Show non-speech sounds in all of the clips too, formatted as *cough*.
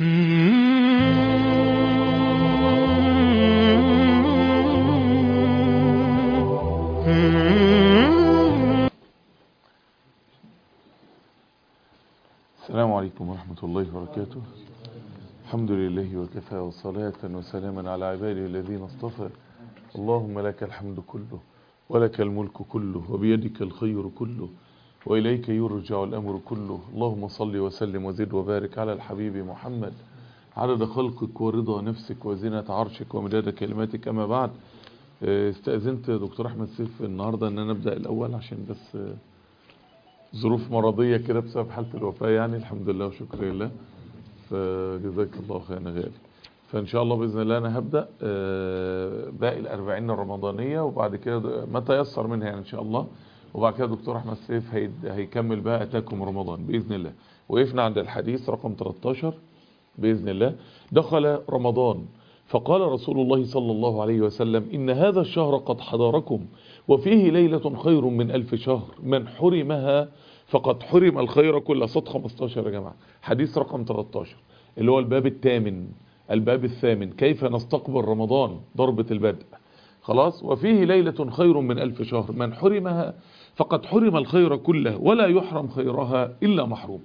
السلام عليكم ورحمة الله وبركاته. الحمد لله وكفى وصلاة وسلاما على عباده الذين اصطفى. اللهم لك الحمد كله ولك الملك كله وبيدك الخير كله. وإليك يرجع الأمر كله. اللهم صل وسلم وزد وبارك على الحبيب محمد. عدد خلقك ورضا نفسك وزنة عرشك ومداد كلماتك. أما بعد استأذنت دكتور أحمد سيف النهاردة أن أنا أبدأ الأول عشان بس ظروف مرضية كده بسبب حالة الوفاة يعني. الحمد لله وشكر لله. فجزاك الله خيرا غالي. فإن شاء الله بإذن الله أنا هبدأ باقي الأربعين الرمضانية وبعد كده ما تيسر منها يعني إن شاء الله. وبعد كده دكتور أحمد سيف هيكمل بقى أتاكم رمضان بإذن الله. وقفنا عند الحديث رقم 13 بإذن الله. دخل رمضان فقال رسول الله صلى الله عليه وسلم إن هذا الشهر قد حضركم وفيه ليلة خير من ألف شهر. من حرمها فقد حرم الخير كل صد 15 يا جماعة. حديث رقم 13 اللي هو الباب الثامن الباب الثامن. كيف نستقبل رمضان؟ ضربة البدء. خلاص؟ وفيه ليلة خير من ألف شهر. من حرمها فقد حرم الخير كله ولا يحرم خيرها إلا محروم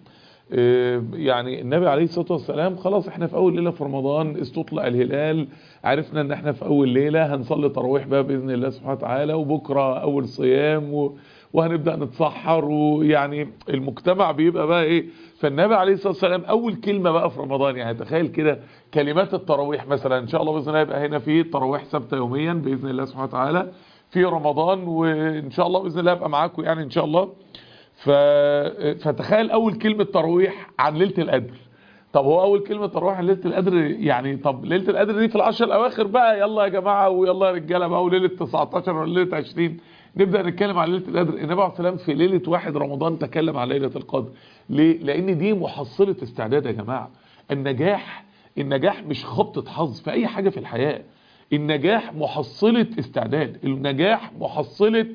يعني النبي عليه الصلاة والسلام خلاص إحنا في أول ليلة في رمضان استطلع الهلال عرفنا إن إحنا في أول ليلة هنصلي تراويح بقى بإذن الله سبحانه وتعالى وبكرة أول صيام. وهنبدأ نتسحر ويعني المجتمع بيبقى بقى إيه فالنبي عليه الصلاة والسلام أول كلمة بقى في رمضان يعني تخيل كده كلمات التراويح مثلا إن شاء الله بإذن الله يبقى هنا في تراويح ثابته يوميا بإذن الله سبحانه وتعالى في رمضان وإن شاء الله بإذن الله أبقى معاكم يعني إن شاء الله. ف... فتخيل أول كلمة تراويح عن ليلة القدر. طب هو أول كلمة تراويح عن ليلة القدر يعني طب ليلة القدر دي في العشر الأواخر بقى يلا يا جماعة ويلا يا رجالة بقى وليلة 19 ولا ليلة 20 نبدأ نتكلم عن ليلة القدر. النبي عليه السلام في ليلة واحد رمضان تكلم عن ليلة القدر. ليه؟ لأن دي محصلة استعداد يا جماعة. النجاح النجاح مش خبطة حظ في أي حاجة في الحياة. النجاح محصلة استعداد النجاح محصلة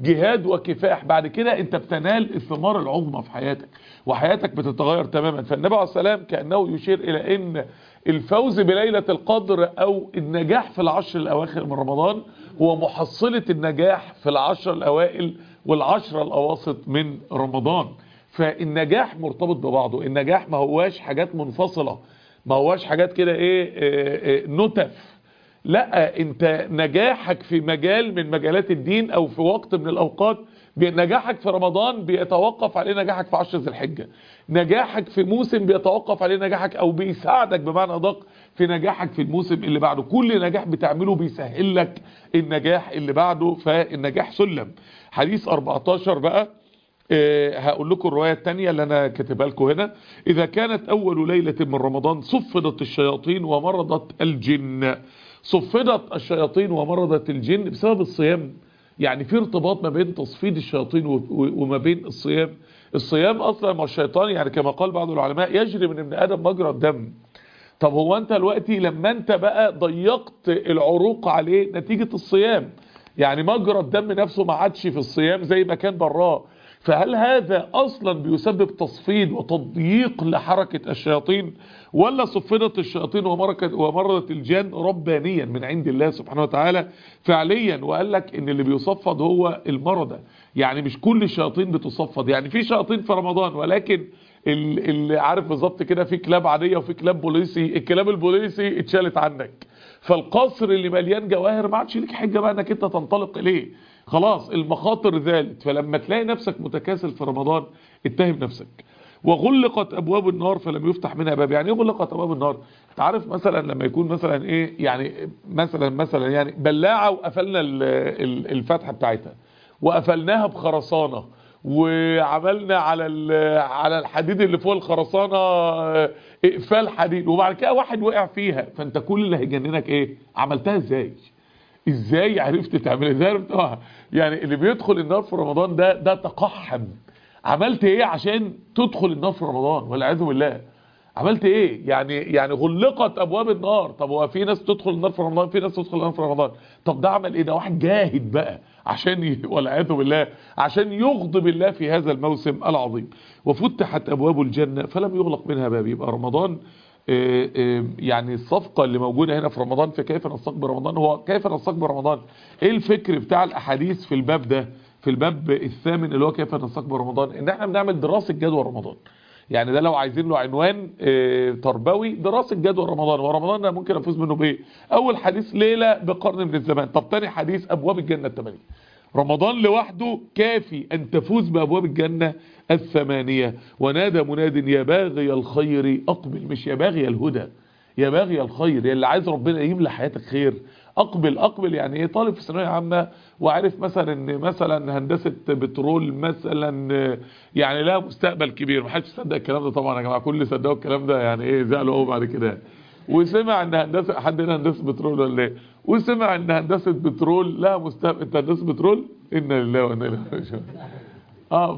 جهاد وكفاح. بعد كده انت بتنال الثمار العظمى في حياتك وحياتك بتتغير تماما. فالنبي عليه السلام كأنه يشير إلى إن الفوز بليلة القدر أو النجاح في العشر الأواخر من رمضان هو محصلة النجاح في العشر الأوائل والعشر الأواسط من رمضان. فالنجاح مرتبط ببعضه. النجاح ما هواش حاجات منفصلة ما هواش حاجات كده إيه, إيه, إيه نتف لا انت نجاحك في مجال من مجالات الدين أو في وقت من الاوقات نجاحك في رمضان بيتوقف عليه نجاحك في عشر ذي الحجة. نجاحك في موسم بيتوقف عليه نجاحك أو بيساعدك بمعنى ادق في نجاحك في الموسم اللي بعده. كل نجاح بتعمله بيسهل لك النجاح اللي بعده فالنجاح سلم. حديث 14 بقى أه هقول لكم الرواية التانية اللي أنا كاتبها لكم هنا. إذا كانت أول ليلة من رمضان صفدت الشياطين ومرضت الجن. صفدت الشياطين ومرضت الجن بسبب الصيام. يعني في ارتباط ما بين تصفيد الشياطين وما بين الصيام. الصيام أصلا مع الشيطان يعني كما قال بعض العلماء يجري من ابن آدم مجرى الدم. طب هو أنت دلوقتي لما أنت بقى ضيقت العروق عليه نتيجة الصيام يعني مجرى الدم نفسه ما عادش في الصيام زي ما كان براه فهل هذا أصلا بيسبب تصفيد وتضييق لحركة الشياطين؟ ولا صفدت الشياطين ومرضت الجن ربانيا من عند الله سبحانه وتعالى فعليا؟ وقال لك إن اللي بيصفد هو المرضى. يعني مش كل الشياطين بتصفد. يعني في شياطين في رمضان ولكن اللي عارف بالظبط كده في كلاب عادية وفي كلاب بوليسي. الكلاب البوليسي اتشالت عنك. فالقصر اللي مليان جواهر ما عادش ليك حجة بقى إنك أنت تنطلق إليه. خلاص المخاطر زالت. فلما تلاقي نفسك متكاسل في رمضان اتهم نفسك. وغلقت أبواب النار فلم يفتح منها باب. يعني إيه غلقت أبواب النار؟ أنت عارف مثلا لما يكون مثلا إيه يعني مثلا مثلا يعني بلاعة وقفلنا الفتحة بتاعتها. وقفلناها بخرسانة. وعملنا على على الحديد اللي فوق الخرسانة إقفال حديد. وبعد كده واحد وقع فيها. فأنت كل اللي هيجننك إيه؟ عملتها إزاي؟ إزاي عرفت تعمل إزاي عرفت يعني اللي بيدخل النار في رمضان ده ده تقحم. عملت إيه عشان تدخل النار في رمضان؟ والعياذ بالله. عملت إيه؟ يعني يعني غلقت أبواب النار. طب هو في ناس تدخل النار في رمضان؟ في ناس تدخل النار في رمضان. طب ده عمل إيه؟ ده واحد جاهد بقى عشان ي... والعياذ بالله عشان يغضب الله في هذا الموسم العظيم. وفتحت أبواب الجنة فلم يغلق منها باب. يبقى رمضان يعني الصفقة اللي موجودة هنا في رمضان في كيف نستقبل رمضان هو كيف نستقبل رمضان؟ إيه الفكر بتاع الأحاديث في الباب ده في الباب الثامن اللي هو كيف نستقبل رمضان؟ إن إحنا بنعمل دراسة جدوى رمضان. يعني ده لو عايزين له عنوان آه، تربوي دراسة جدوى رمضان. ورمضان ممكن أفوز منه بإيه؟ أول حديث ليلة بقرن من الزمان. طب تاني حديث أبواب الجنة الثمانية رمضان لوحده كافي أن تفوز بأبواب الجنة الثمانية. ونادى مناد يا باغي الخير أقبل. مش يا باغي الهدى يا باغي الخير يا اللي عايز ربنا يملى حياتك خير. أقبل أقبل. يعني إيه طالب في ثانوية عامة وعارف مثلا إن مثلا هندسة بترول مثلا يعني لها مستقبل كبير. محدش يصدق الكلام ده طبعا يا جماعة كل اللي صدقوا الكلام ده يعني إيه زعلوا قوي بعد كده. وسمع إن هندسة حد هنا هندسة بترول ولا إيه؟ وسمع إن هندسة بترول لها مستقبل. إنت هندسة بترول؟ إنا لله وإنا إليه آه.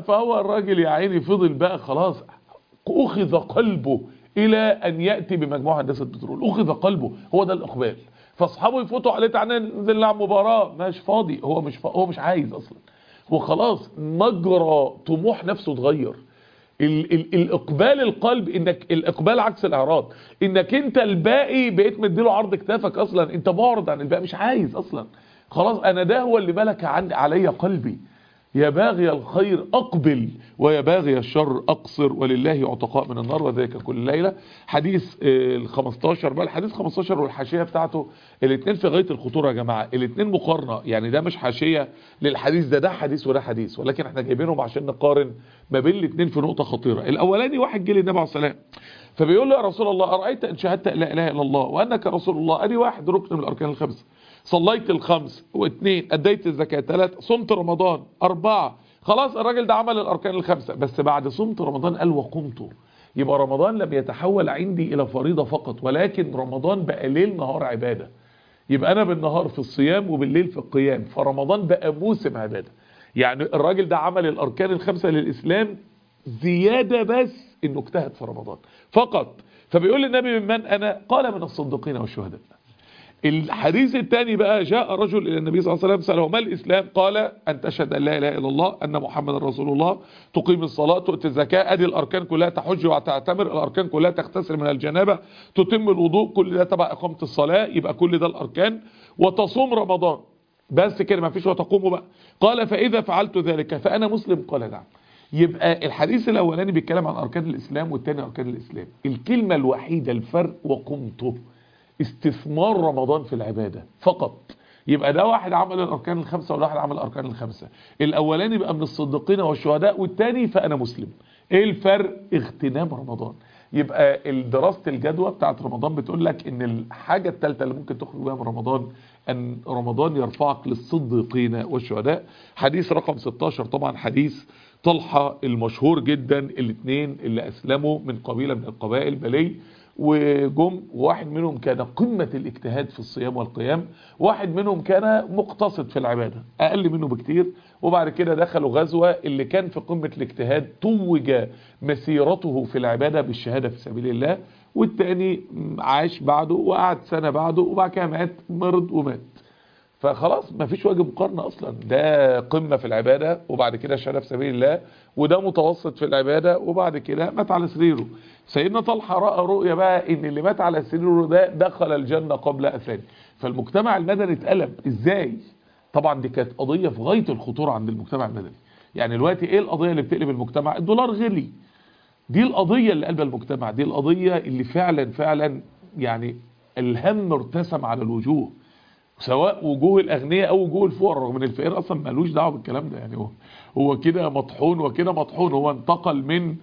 فهو الراجل يا عيني فضل بقى خلاص. أخذ قلبه إلى أن يأتي بمجموعة هندسة بترول. أخذ قلبه هو ده الإقبال. فأصحابه يفوتوا عليه تعالى ننزل نلعب مباراة. مش فاضي. هو مش فا... هو مش عايز أصلا. هو خلاص مجرى طموح نفسه اتغير. ال ال الإقبال القلب إنك الإقبال عكس الإعراض. إنك أنت الباقي بقيت مديله عرض كتافك أصلا أنت معرض عن الباقي مش عايز أصلا. خلاص أنا ده هو اللي ملك عن علي قلبي. يا باغي الخير أقبل ويا باغي الشر أقصر ولله عتقاء من النار وذلك كل ليلة. حديث ال 15 بقى الحديث 15 والحاشية بتاعته الاثنين في غاية الخطورة يا جماعة الاثنين مقارنة يعني ده مش حاشية للحديث ده ده حديث وده حديث ولكن إحنا جايبينهم عشان نقارن ما بين الاثنين في نقطة خطيرة. الأولاني واحد جه للنبي عليه والسلام فبيقول له يا رسول الله أرأيت إن شهدت لا إله إلا الله وأنك رسول الله؟ ادي واحد ركن من الأركان الخمسه صليت الخمس واثنين أديت الزكاة ثلاث صمت رمضان أربعة. خلاص الراجل ده عمل الأركان الخمسة. بس بعد صمت رمضان قال وقمت. يبقى رمضان لم يتحول عندي إلى فريضة فقط ولكن رمضان بقى ليل نهار عبادة. يبقى أنا بالنهار في الصيام وبالليل في القيام. فرمضان بقى موسم عبادة. يعني الراجل ده عمل الأركان الخمسة للإسلام زيادة بس إنه اجتهد في رمضان. فقط. فبيقول للنبي من من أنا؟ قال من الصديقين والشهداء. الحديث الثاني بقى جاء رجل إلى النبي صلى الله عليه وسلم سأله ما الإسلام؟ قال أن تشهد أن لا إله إلا الله أن محمد رسول الله تقيم الصلاة تؤتي الزكاة أدي الأركان كلها تحج وتعتمر الأركان كلها تغتسل من الجنابة تتم الوضوء كل ده تبع إقامة الصلاة يبقى كل ده الأركان وتصوم رمضان. بس كده ما فيش وتقوموا بقى. قال فإذا فعلت ذلك فأنا مسلم. قال نعم. يبقى الحديث الأولاني بيتكلم عن أركان الإسلام والثاني أركان الإسلام. الكلمة الوحيدة الفرق وقمته. استثمار رمضان في العبادة فقط. يبقى ده واحد عمل الأركان الخمسة وده واحد عمل الأركان الخمسة. الأولاني بقى من الصديقين والشهداء والتاني فأنا مسلم. إيه الفرق؟ اغتنام رمضان. يبقى دراسة الجدوى بتاعت رمضان بتقول لك إن الحاجة الثالثة اللي ممكن تخرج بها من رمضان أن رمضان يرفعك للصديقين والشهداء. حديث رقم 16 طبعا حديث طلحة المشهور جدا الاثنين اللي أسلموا من قبيلة من القبائل بلي. وجم وواحد منهم كان قمة الاجتهاد في الصيام والقيام واحد منهم كان مقتصد في العبادة أقل منه بكتير وبعد كده دخلوا غزوة اللي كان في قمة الاجتهاد توج مسيرته في العبادة بالشهادة في سبيل الله والتاني عاش بعده وقعد سنة بعده وبعد كده مات مرض ومات. فخلاص ما فيش وجه مقارنة أصلا. ده قمة في العبادة وبعد كده شهادة في سبيل الله وده متوسط في العبادة وبعد كده مات على سريره. سيدنا طلحة رأى رؤية بقى إن اللي مات على سريره ده دخل الجنة قبل أثاني. فالمجتمع المدني اتقلب إزاي؟ طبعا دي كانت قضية في غاية الخطورة عند المجتمع المدني. يعني دلوقتي إيه القضية اللي بتقلب المجتمع؟ الدولار غلي. دي القضية اللي قلب المجتمع. دي القضية اللي فعلا فعلا يعني الهم ارتسم على الوجوه. سواء وجوه الأغنياء أو وجوه الفقراء رغم إن الفقير أصلا مالوش دعوة بالكلام ده يعني هو هو كده مطحون وكده مطحون هو انتقل من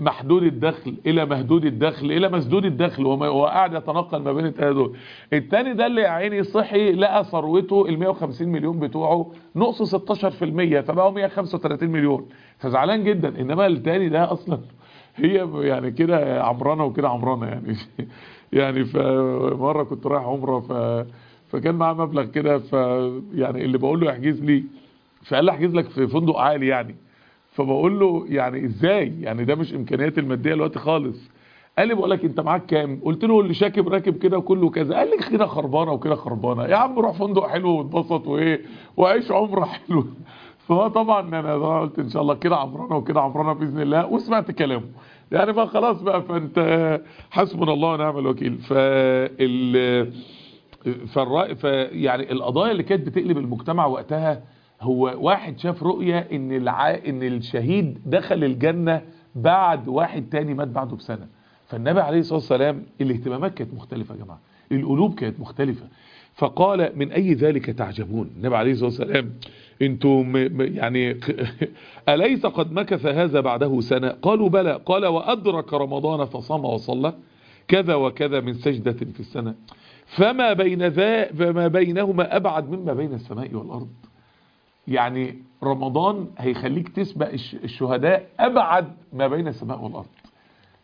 محدود الدخل إلى مهدود الدخل إلى مسدود الدخل هو قاعد يتنقل ما بين الثلاثه دول. الثاني ده اللي يا عيني صحي لقى ثروته ال 150 مليون بتوعه نقص 16% فبقوا 135 مليون. فزعلان جدا إنما الثاني ده أصلا هي يعني كده عمرانة وكده عمرانة يعني *laughs* يعني فمرة كنت رايح عمرة ف فكان معاه مبلغ كده ف يعني اللي بقول له احجز لي فقال لي احجز لك في فندق عالي يعني. فبقول له يعني إزاي؟ يعني ده مش إمكانيات المادية دلوقتي خالص. قال لي بقول لك انت معاك كام؟ قلت له اللي شاكب راكب كده وكله كذا. قال لي كده خربانة وكده خربانة. يا عم روح فندق حلو واتبسط وايه وعيش عمرة حلو *laughs* فهو طبعا أنا قلت إن شاء الله كده عمرانة وكده عمرانة بإذن الله وسمعت كلامه. يعني بقى خلاص بقى فأنت حسبنا الله ونعم الوكيل. فال فالرأي ف يعني القضايا اللي كانت بتقلب المجتمع وقتها هو واحد شاف رؤية إن الع... إن الشهيد دخل الجنة بعد واحد تاني مات بعده بسنة. فالنبي عليه الصلاة والسلام الاهتمامات كانت مختلفة يا جماعة. القلوب كانت مختلفة. فقال من أي ذلك تعجبون؟ النبي عليه الصلاة والسلام أنتم. يعني *laughs* أليس قد مكث هذا بعده سنة؟ قالوا بلى. قال وأدرك رمضان فصام وصلى. كذا وكذا من سجدة في السنة. فما بين ذا فما بينهما أبعد مما بين السماء والأرض. يعني رمضان هيخليك تسبق الشهداء أبعد ما بين السماء والأرض.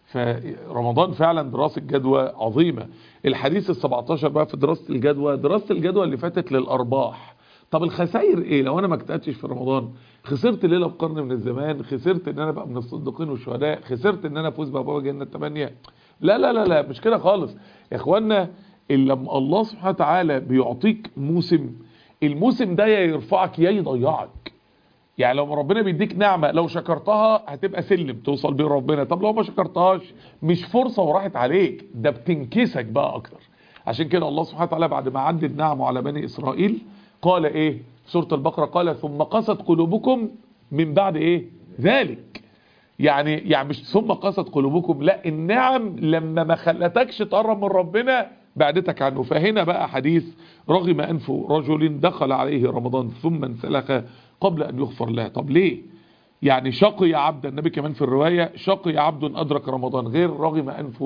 فرمضان فعلا دراسة جدوى عظيمة. الحديث ال17 بقى في دراسة الجدوى دراسة الجدوى اللي فاتت للأرباح. طب الخسائر إيه؟ لو أنا ما اجتهدتش في رمضان خسرت ليلة بقرن من الزمان خسرت إن أنا بقى من الصديقين والشهداء خسرت إن أنا افوز بابواب جنة 8 لا لا لا لا مش كده خالص. يا اخوانا لما الله سبحانه وتعالى بيعطيك موسم الموسم ده يا يرفعك يا يضيعك. يعني لو ربنا بيديك نعمة لو شكرتها هتبقى سلم توصل بيه ربنا طب لو ما شكرتهاش مش فرصة وراحت عليك ده بتنكسك بقى أكتر. عشان كده الله سبحانه وتعالى بعد ما عدد نعمه على بني إسرائيل قال في سورة البقرة قال ثم قست قلوبكم من بعد إيه؟ ذلك. يعني يعني مش ثم قست قلوبكم لا النعم لما ما خلتكش تقرب من ربنا بعدتك عنه. فهنا بقى حديث رغم أنف رجل دخل عليه رمضان ثم انسلخ قبل أن يغفر له. طب ليه؟ يعني شقي عبد النبي كمان في الرواية شقي عبد أدرك رمضان غير رغم أنف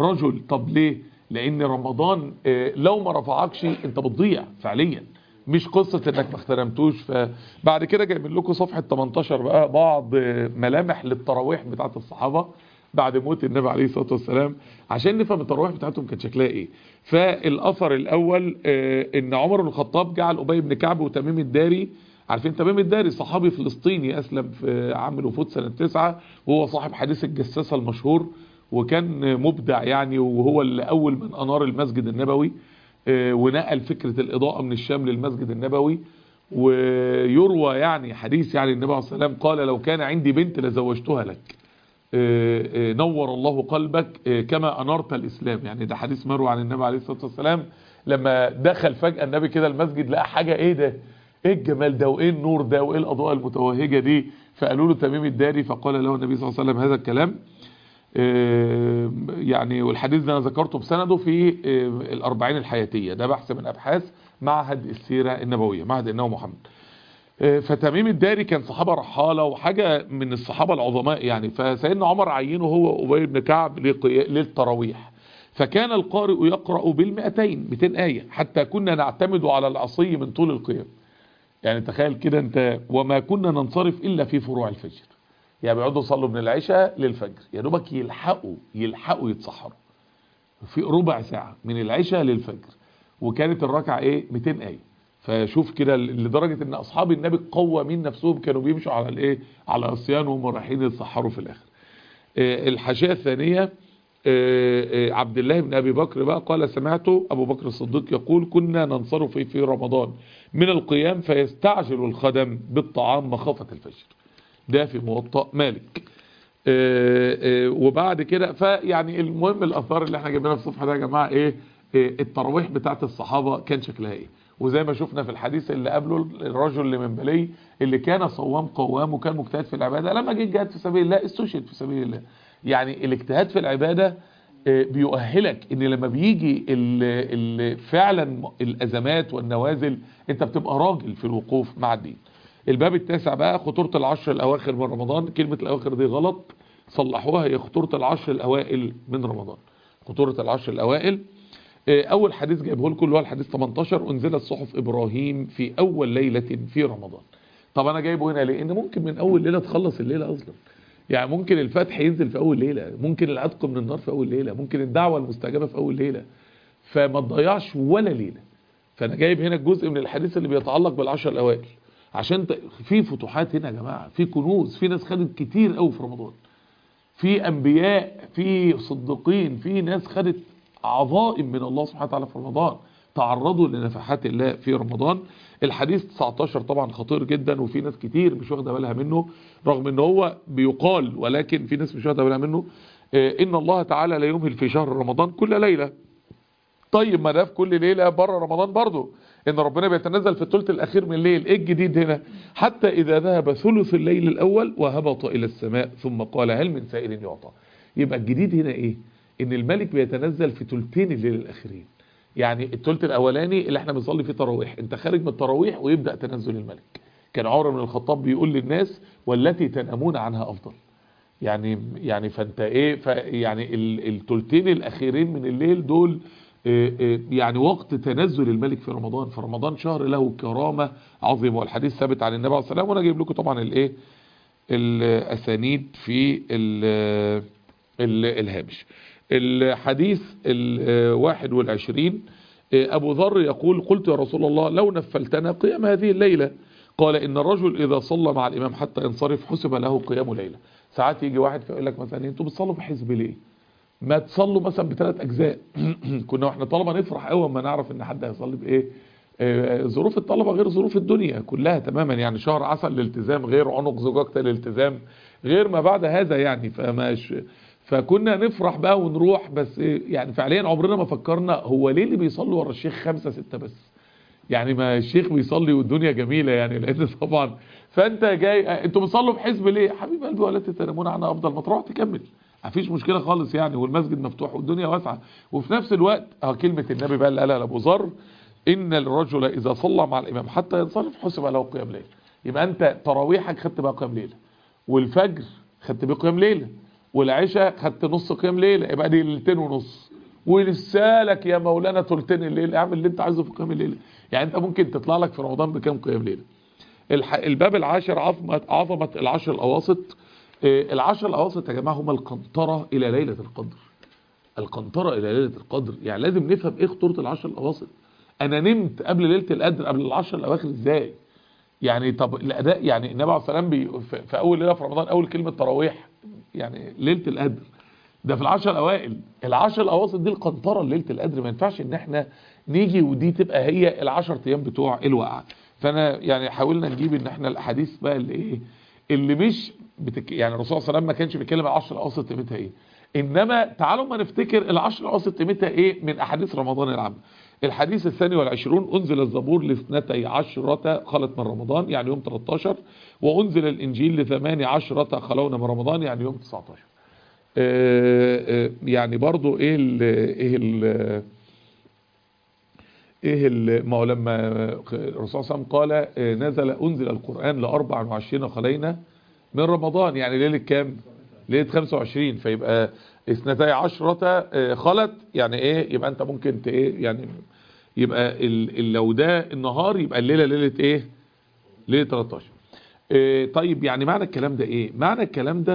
رجل. طب ليه؟ لأن رمضان لو ما رفعكش أنت بتضيع فعليا. مش قصة إنك ما اخترمتوش فبعد كده جايبين لكم صفحة 18 بقى بعض ملامح للتراويح بتاعت الصحابة. بعد موت النبي عليه الصلاة والسلام عشان نفهم التراويح بتاعتهم كانت شكلها إيه. فالأثر الأول إن عمر بن الخطاب جعل أبي بن كعب وتميم الداري. عارفين تميم الداري؟ صحابي فلسطيني أسلم في عام الوفود سنة تسعة وهو صاحب حديث الجساسة المشهور وكان مبدع يعني وهو اللي أول من أنار المسجد النبوي ونقل فكرة الإضاءة من الشام للمسجد النبوي. ويروى يعني حديث يعني النبي عليه الصلاة والسلام قال لو كان عندي بنت لزوجتها لك. نور الله قلبك كما أنرت الإسلام. يعني ده حديث مروي عن النبي عليه الصلاة والسلام. لما دخل فجأة النبي كده المسجد لقى حاجة إيه ده؟ إيه الجمال ده؟ وإيه النور ده؟ وإيه الأضواء المتوهجة دي؟ فقالوا له تميم الداري فقال له النبي صلى الله عليه وسلم هذا الكلام. يعني والحديث ده أنا ذكرته بسنده في الأربعين الحياتية. ده بحث من أبحاث معهد السيرة النبوية معهد النبي محمد. فتميم الداري كان صحابة رحالة وحاجة من الصحابة العظماء يعني. فسيدنا عمر عينه هو أبي بن كعب للتراويح. فكان القارئ يقرأ بالمئتين 200 آية حتى كنا نعتمد على العصي من طول القيام. يعني تخيل كده أنت وما كنا ننصرف إلا في فروع الفجر. يعني بيقعدوا يصلوا من العشاء للفجر. يا دوبك يلحقوا يلحقوا يتسحروا. في ربع ساعة من العشاء للفجر. وكانت الركعة إيه؟ 200 آية. فشوف كده لدرجة إن أصحاب النبي قوامين نفسهم كانوا بيمشوا على الإيه؟ على الصيام وهم رايحين يتسحروا في الآخر. الحاشية الثانية عبد الله بن أبي بكر بقى قال سمعت أبو بكر الصديق يقول كنا ننصرف في رمضان. من القيام فيستعجل الخدم بالطعام مخافة الفجر. ده في موطأ مالك. وبعد كده فيعني المهم الأثار اللي إحنا جايبينها في الصفحه ده يا جماعة إيه؟ التراويح بتاعت الصحابة كان شكلها إيه؟ وزي ما شفنا في الحديث اللي قبله الرجل اللي من بلي اللي كان صوام قوام وكان مجتهد في العبادة لما جه الجهاد في سبيل الله استشهد في سبيل الله. يعني الاجتهاد في العبادة بيؤهلك إن لما بيجي ال ال فعلا الأزمات والنوازل أنت بتبقى راجل في الوقوف مع الدين. الباب التاسع بقى خطورة العشر الأواخر من رمضان. كلمة الأواخر دي غلط. صلحوها هي خطورة العشر الأوائل من رمضان. خطورة العشر الأوائل أول حديث جايبه لكم اللي هو الحديث 18 أنزلت صحف إبراهيم في أول ليلة في رمضان. طب أنا جايبه هنا ليه؟ إن ممكن من أول ليلة تخلص الليلة أصلا. يعني ممكن الفتح ينزل في أول ليلة ممكن العتق من النار في أول ليلة ممكن الدعوة المستجابة في أول ليلة. فما تضيعش ولا ليلة. فأنا جايب هنا الجزء من الحديث اللي بيتعلق بالعشر الأوائل. عشان في فتوحات هنا يا جماعة في كنوز في ناس خدت كتير قوي في رمضان. في أنبياء في صديقين في ناس خدت عظائم من الله سبحانه وتعالى في رمضان. تعرضوا لنفحات الله في رمضان. الحديث 19 طبعا خطير جدا وفي ناس كتير مش واخدة بالها منه رغم إن هو بيقال ولكن في ناس مش واخدة بالها منه آه، إن الله تعالى لا يمهل في شهر رمضان كل ليلة. طيب ما ده في كل ليلة بره رمضان برضه. إن ربنا بيتنزل في الثلث الأخير من الليل. إيه الجديد هنا؟ حتى إذا ذهب ثلث الليل الأول وهبط إلى السماء ثم قال هل من سائل يعطى؟ يبقى الجديد هنا إيه؟ إن الملك بيتنزل في ثلثين الليل الأخيرين. يعني الثلث الأولاني اللي إحنا بنصلي فيه تراويح. أنت خارج من التراويح ويبدأ تنزل الملك. كان عمر بن الخطاب بيقول للناس والتي تنامون عنها أفضل. يعني يعني فأنت إيه ف يعني ال- الثلثين الأخيرين من الليل دول آه، آه، يعني وقت تنزل الملك في رمضان. فرمضان شهر له كرامة عظيمة. والحديث ثابت عن النبي عليه الصلاة والسلام وأنا جايب لكم طبعا الايه الأسانيد في ال- ال- الهامش. الحديث الواحد والعشرين أبو ذر يقول قلت يا رسول الله لو نفلتنا قيام هذه الليلة. قال إن الرجل إذا صلى مع الإمام حتى ينصرف حسب له قيام ليلة. ساعات يجي واحد فيقول لك مثلا أنتوا بتصلوا بحزب ليه؟ ما تصلوا مثلا بثلاث أجزاء. *clears throat* كنا وإحنا طلبة نفرح قوي أما نعرف إن حد هيصلي بإيه؟ آه، ظروف الطلبة غير ظروف الدنيا كلها تماما. يعني شهر عسل الالتزام غير عنق زجاجة الالتزام غير ما بعد هذا يعني. فماش فكنا نفرح بقى ونروح بس يعني فعليا عمرنا ما فكرنا هو ليه اللي بيصلوا ورا الشيخ خمسة ستة بس؟ يعني ما الشيخ بيصلي والدنيا جميلة يعني لأن طبعا فأنت جاي أنتوا بتصلوا بحزب ليه؟ حبيب قلبي ولا تتنامون عنها أفضل ما تروح تكمل. مفيش مشكلة خالص يعني والمسجد مفتوح والدنيا واسعة. وفي نفس الوقت آه كلمة النبي بقى اللي قالها لأبو ذر إن الرجل إذا صلى مع الإمام حتى ينصرف حسب له قيام ليل. يبقى أنت تراويحك خدت بقى قيام ليله والفجر خدت بيه قيام ليله والعشاء خدت نص قيام ليلة يبقى دي ليلتين ونص. ولسالك يا مولانا ثلثين الليل اعمل اللي انت عايزه في قيام الليلة. يعني انت ممكن تطلع لك في رمضان بكام قيام الح... الباب العاشر عظمه عظمة العشر الأواسط. آه، العشر الأواسط يا جماعة هم القنطرة إلى ليلة القدر. القنطرة إلى ليلة القدر. يعني لازم نفهم إيه خطورة العشر الأواسط. أنا نمت قبل ليلة القدر قبل العشر الأواخر إزاي؟ يعني طب الأداء يعني النبي عليه الصلاة والسلام في أول ليلة في رمضان أول كلمة تراويح. يعني ليلة القدر. ده في العشر الأوائل العشر الأواسط دي القنطرة ليلة القدر. ما ينفعش إن إحنا نيجي ودي تبقى هي العشر أيام بتوع الوقعة. فأنا يعني حاولنا نجيب إن إحنا الأحاديث بقى اللي إيه اللي مش بتك... يعني الرسول صلى الله عليه وسلم ما كانش بيتكلم العشر الأواسط قيمتها إيه. إنما تعالوا ما نفتكر العشر الأواسط قيمتها إيه من أحاديث رمضان العام. الحديث الثاني والعشرون أنزل الزبور لاثنتي عشرة خلت من رمضان يعني يوم 13 وأنزل الإنجيل لثماني عشرة خلون من رمضان يعني يوم 19 آه، آه، يعني برضو إيه ال إيه ال إيه ال ما هو لما الرسول صلى الله عليه وسلم قال آه، نزل أنزل القرآن ل 24 خلينا من رمضان يعني ليلة كام؟ ليلة 25 فيبقى اثنتي عشرة خلت يعني إيه يبقى أنت ممكن إيه يعني يبقى لو ده النهار يبقى الليلة ليلة إيه؟ ليلة 13 آه، طيب يعني معنى الكلام ده إيه؟ معنى الكلام ده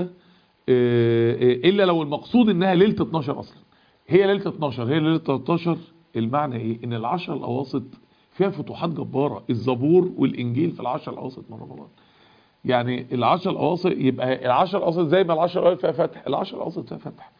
آه، إلا لو المقصود إنها ليلة 12 أصلا. هي ليلة 12 هي ليلة 13 المعنى إيه؟ إن العشر الأواسط فيها فتوحات جبارة الزبور والإنجيل في العشر الأواسط من رمضان. يعني العشر الأواسط يبقى العشر الأواسط زي ما العشر الاوائل فيها فتح العشر الأواسط فيها فتح.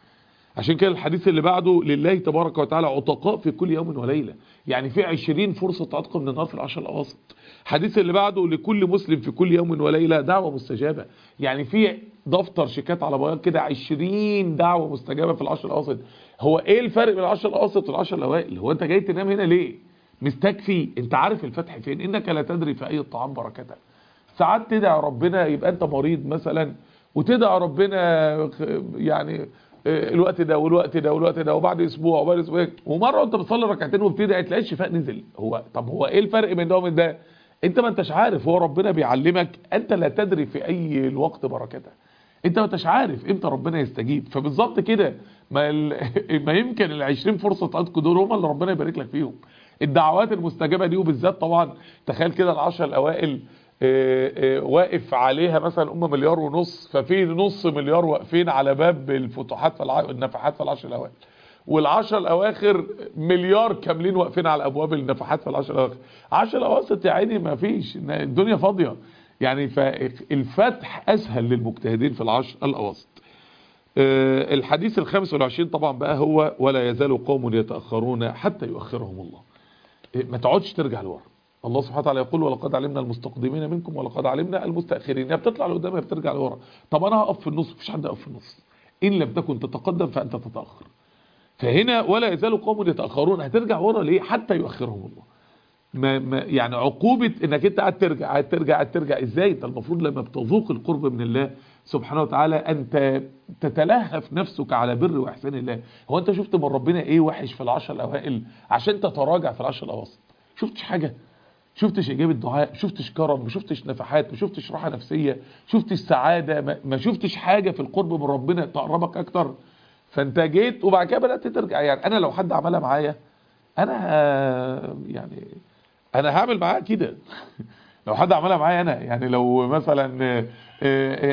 عشان كده الحديث اللي بعده لله تبارك وتعالى عتقاء في كل يوم وليلة. يعني في 20 فرصة عتق من النار في العشر الأواسط الحديث اللي بعده لكل مسلم في كل يوم وليلة دعوة مستجابة. يعني في دفتر شيكات على بياض كده 20 دعوة مستجابة في العشر الأواسط هو إيه الفرق بين العشر الأواسط والعشر الأوائل؟ هو أنت جاي تنام هنا ليه؟ مستكفي. أنت عارف الفتح فين؟ إنك لا تدري في أي الطعام بركته ساعات تدعي ربنا يبقى أنت مريض مثلا وتدعي ربنا يعني الوقت ده والوقت ده والوقت ده وبعد أسبوع وبعد أسبوع. ومرة انت بتصلي ركعتين وبتدعي تلاقي الشفاء نزل. هو طب هو إيه الفرق بين ده وبين ده؟ أنت ما أنتش عارف هو ربنا بيعلمك أنت لا تدري في أي الوقت بركته أنت ما أنتش عارف إمتى ربنا يستجيب. فبالظبط كده ما. *laughs* ما يمكن ال 20 فرصة عندكم دول هم اللي ربنا يبارك لك فيهم. الدعوات المستجابة دي وبالذات طبعا تخيل كده العشر الأوائل واقف عليها مثلا أم مليار ونص ففي نص مليار واقفين على باب الفتوحات في الع... النفحات في العشر الأوائل والعشر الأواخر مليار كاملين واقفين على أبواب النفحات في العشر الأواخر. عشر الأواسط يا عيني ما فيش الدنيا فاضية. يعني فالفتح أسهل للمجتهدين في العشر الأواسط. آه، الحديث الخامس والعشرين طبعا بقى هو ولا يزال قوم يتأخرون حتى يؤخرهم الله. ما تقعدش ترجع لورا. الله سبحانه وتعالى يقول ولقد علمنا المستقدمين منكم ولقد علمنا المستأخرين. يا بتطلع لقدام يا بترجع لورا. طب أنا هقف في النص مفيش حد يقف في النص. إن لم تكن تتقدم فأنت تتأخر. فهنا ولا يزال قوم يتأخرون هترجع ورا ليه؟ حتى يؤخرهم الله. ما ما يعني عقوبة إنك أنت قاعد ترجع قاعد ترجع قاعد ترجع. إزاي؟ انت المفروض لما بتذوق القرب من الله سبحانه وتعالى انت تتلهف نفسك على بر وإحسان الله. هو أنت شفت من ربنا إيه؟ وحش في العشر الأوائل عشان تتراجع في العشر الاواسط شفتش حاجة؟ شفتش إجابة دعاء شفتش كرم شفتش نفحات شفتش راحة نفسية شفتش سعادة ما, شفتش حاجة في القرب من ربنا تقربك أكتر. فأنت جيت وبعد كده بدأت ترجع. يعني أنا لو حد عملها معايا أنا يعني أنا هعمل معاه كده. *laughs* لو حد عملها معايا أنا يعني لو مثلا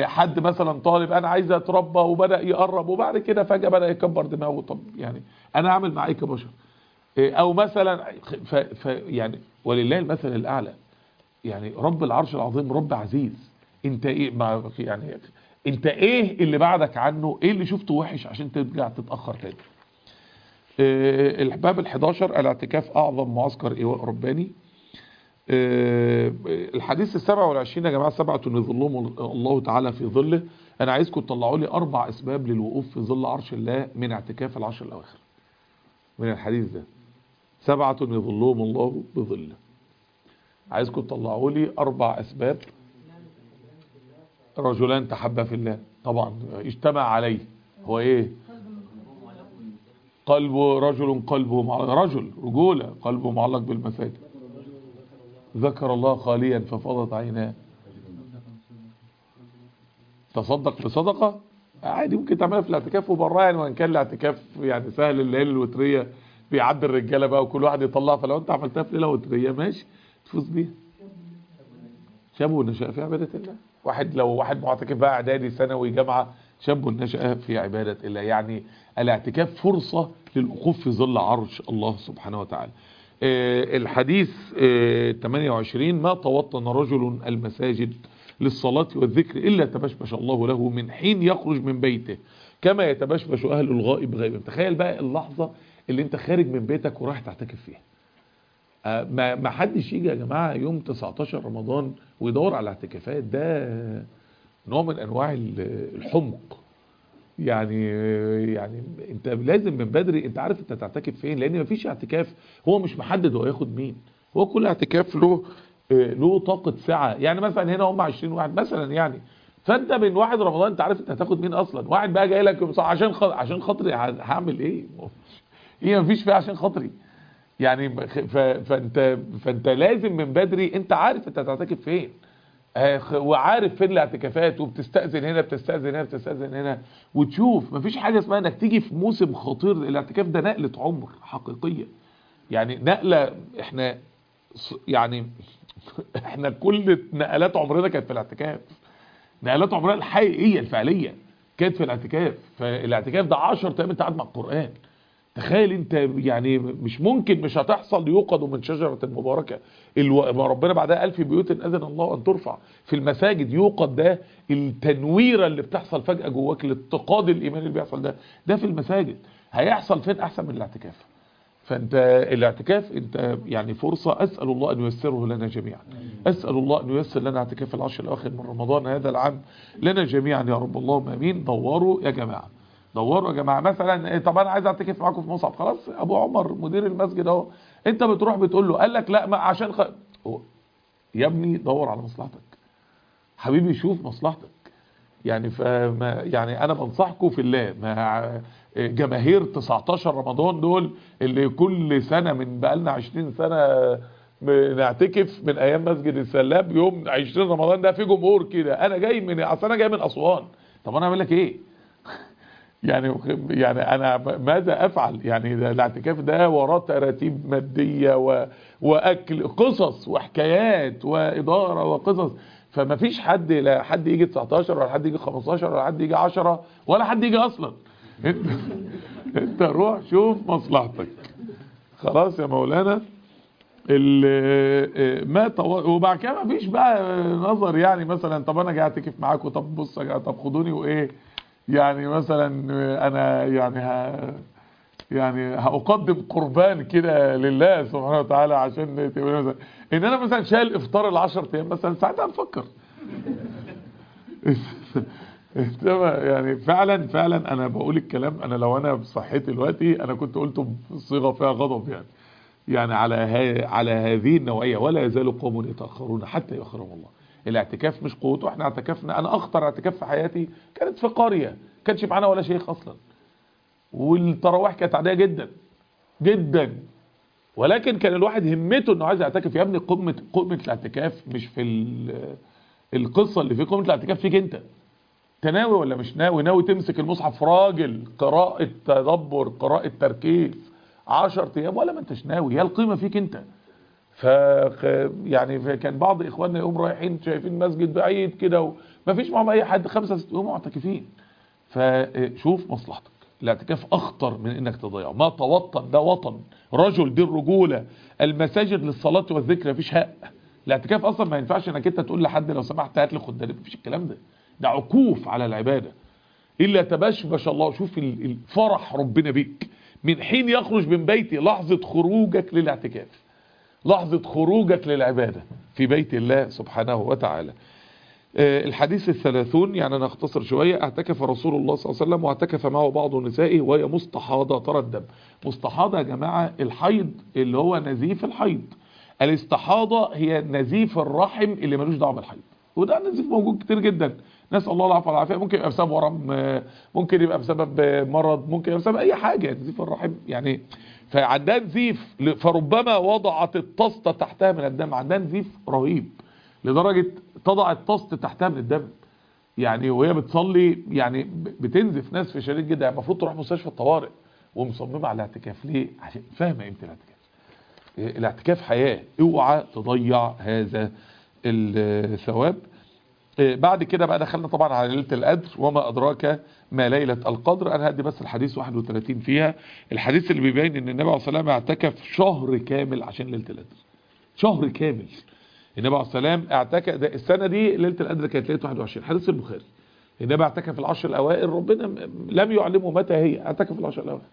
حد مثلا طالب أنا عايز أتربى وبدأ يقرب وبعد كده فجأة بدأ يكبر دماغه طب يعني أنا هعمل معاه كبشر أو مثلا ف ف يعني ولله المثل الأعلى. يعني رب العرش العظيم رب عزيز. أنت إيه مع يعني أنت إيه اللي بعدك عنه؟ إيه اللي شفته وحش عشان ترجع تتأخر تاني؟ الباب ال11 الاعتكاف أعظم معسكر ايواء رباني. الحديث السبع والعشرين يا جماعة سبعة يظلهم الله تعالى في ظله. أنا عايزكم تطلعوا لي أربع أسباب للوقوف في ظل عرش الله من اعتكاف العشر الأواخر. من الحديث ده. سبعة يظلهم الله بظله. عايزكم تطلعوا لي أربع اسباب رجلان تحبا في الله. طبعا اجتمع عليه. هو إيه؟ قلب رجل قلبه معلق. رجل رجولة قلبه معلق بالمساجد ذكر الله خاليا ففضت عيناه. تصدق بصدقة؟ عادي ممكن تعملها في الاعتكاف وبراه يعني وإن كان الاعتكاف يعني سهل الليل الوترية. بيعدي الرجالة بقى وكل واحد يطلعها فلو أنت عملتها في ليلة وترية ماشي تفوز بيها. شاب نشأ في عبادة الله. واحد لو واحد معتكف بقى إعدادي ثانوي جامعة شاب نشأ في عبادة الله. يعني الاعتكاف فرصة للوقوف في ظل عرش الله سبحانه وتعالى. الحديث 28 ما توطن رجل المساجد للصلاة والذكر إلا تبشبش الله له من حين يخرج من بيته كما يتبشبش أهل الغائب غيبا تخيل بقى اللحظة اللي انت خارج من بيتك ورايح تعتكف فيها. ما ما حدش يجي يا جماعة يوم 19 رمضان ويدور على الاعتكافات ده نوع من أنواع الحمق. يعني يعني انت لازم من بدري انت عارف انت تعتكف فين لأن مفيش اعتكاف. هو مش محدد هو ياخد مين. هو كل اعتكاف له له طاقة ساعة. يعني مثلا هنا هم 20 واحد مثلا يعني. فأنت من واحد رمضان انت عارف انت هتاخد مين أصلا؟ واحد بقى جاي لك عشان. عشان خاطري هعمل إيه؟ إيه مفيش فيها عشان خاطري. يعني. فانت فانت لازم من بدري انت عارف انت هتعتكف فين. وعارف فين الاعتكافات وبتستأذن هنا بتستأذن هنا بتستأذن هنا. وتشوف مفيش حاجة اسمها إنك تيجي في موسم خطير. الاعتكاف ده نقلة عمر حقيقية. يعني نقلة إحنا يعني *laughs* إحنا كل نقلات عمرنا كانت في الاعتكاف. نقلات عمرنا الحقيقية الفعلية كانت في الاعتكاف. فالاعتكاف ده 10 أيام أنت قاعد مع القرآن. تخيل انت يعني مش ممكن مش هتحصل يوقدوا من شجرة مباركة. ألو... ربنا بعدها قال في بيوت أذن الله أن ترفع. في المساجد يوقد ده التنويرة اللي بتحصل فجأة جواك الاتقاد الإيمان اللي بيحصل ده ده في المساجد. هيحصل فين أحسن من الاعتكاف؟ فأنت الاعتكاف أنت يعني فرصة. أسأل الله أن ييسره لنا جميعا. أسأل الله أن ييسر لنا اعتكاف العشر الأواخر من رمضان هذا العام لنا جميعا يا رب. اللهم آمين. دوروا يا جماعة. دوروا يا جماعة. مثلا طب أنا عايز اعتكف معاكم في مصعب. خلاص أبو عمر مدير المسجد أهو. أنت بتروح بتقول له قال لك لا ما عشان خ... يا ابني دور على مصلحتك. حبيبي شوف مصلحتك. يعني فما يعني أنا بنصحكم في الله. مع جماهير 19 رمضان دول اللي كل سنة من بقالنا 20 سنة بنعتكف من أيام مسجد السلاب يوم 20 رمضان ده في جمهور كده. أنا جاي من أصل أنا جاي من أسوان. طب أنا اعمل لك إيه؟ يعني يعني أنا ماذا أفعل؟ يعني ده الاعتكاف ده وراه تراتيب مادية و... وأكل قصص وحكايات وإدارة وقصص فما فيش حد لا حد يجي 19 ولا حد يجي 15 ولا حد يجي 10 ولا حد يجي أصلا. أنت *laughs* انت روح شوف مصلحتك. خلاص يا مولانا. ما طو... وبعد كده ما فيش بقى نظر يعني مثلا طب أنا جاي أعتكف معاكم طب بص طب خدوني وإيه؟ يعني مثلا أنا يعني ها يعني هأقدم قربان كده لله سبحانه وتعالى عشان مثلا إن أنا مثلا شايل إفطار العشر أيام مثلا ساعتها نفكر إنما يعني فعلا فعلا أنا بقول الكلام أنا لو أنا بصحتي دلوقتي أنا كنت قلته بصيغه فيها غضب يعني. يعني على على هذه النوعية ولا يزال قوم يتأخرون حتى يؤخرهم الله. الاعتكاف مش قوته إحنا اعتكفنا أنا أخطر اعتكاف في حياتي كانت في قرية كانش معانا ولا شيخ أصلا. والتراويح كانت عادية جدا جدا. ولكن كان الواحد همته إنه عايز يعتكف. يا ابني قمة قمة الاعتكاف مش في ال- القصة اللي في قمة الاعتكاف فيك أنت. أنت ناوي ولا مش ناوي؟ ناوي تمسك المصحف راجل قراءة تدبر قراءة تركيز عشر أيام ولا ما أنتش ناوي. هي القيمة فيك أنت. ف يعني كان بعض إخواننا يقوم رايحين شايفين مسجد بعيد كده وما فيش معهم أي حد. خمسة ست يوم معتكفين. فشوف مصلحتك. الاعتكاف أخطر من إنك تضيعه. ما توطن ده وطن. رجل دي الرجولة. المساجد للصلاة والذكر مفيش حق. الاعتكاف أصلا. ما ينفعش إنك أنت تقول لحد لو سمحت هات لي خدام مفيش الكلام ده. ده عكوف على العبادة. إلا تبشبش الله. شوف ال- الفرح ربنا بيك. من حين يخرج من بيتي لحظة خروجك للاعتكاف. لحظة خروجك للعبادة في بيت الله سبحانه وتعالى. آه، الحديث الثلاثون يعني أنا أختصر شوية اعتكف رسول الله صلى الله عليه وسلم واعتكف معه بعض نسائه وهي مستحاضة ترى الدم. مستحاضة يا جماعة الحيض اللي هو نزيف الحيض. الاستحاضة هي نزيف الرحم اللي ملوش دعوة بالحيض. وده نزيف موجود كتير جدا. نسأل الله العافية والعافية. ممكن يبقى بسبب ورم آه، ممكن يبقى بسبب مرض ممكن يبقى بسبب أي حاجة. نزيف الرحم يعني فعندها نزيف ل- فربما وضعت الطاسة تحتها من الدم. عندها نزيف رهيب لدرجة تضع الطاسة تحتها من الدم. يعني وهي بتصلي يعني بتنزف ناس في شديد جدا المفروض تروح مستشفى الطوارئ ومصممة على الاعتكاف. ليه؟ عشان فاهمة قيمة الاعتكاف. الاعتكاف حياة. اوعى تضيع هذا الثواب. بعد كده بقى دخلنا طبعا على ليلة القدر وما أدراك ما ليلة القدر. أنا هدي بس الحديث 31 فيها. الحديث اللي بيبين أن النبي عليه والسلام اعتكف شهر كامل عشان ليلة القدر. شهر كامل. النبي عليه والسلام اعتكف السنة دي ليلة القدر كانت ليلة 21 حديث البخاري. النبي اعتكف العشر الأوائل ربنا لم يعلمه متى هي. اعتكف العشر الأوائل.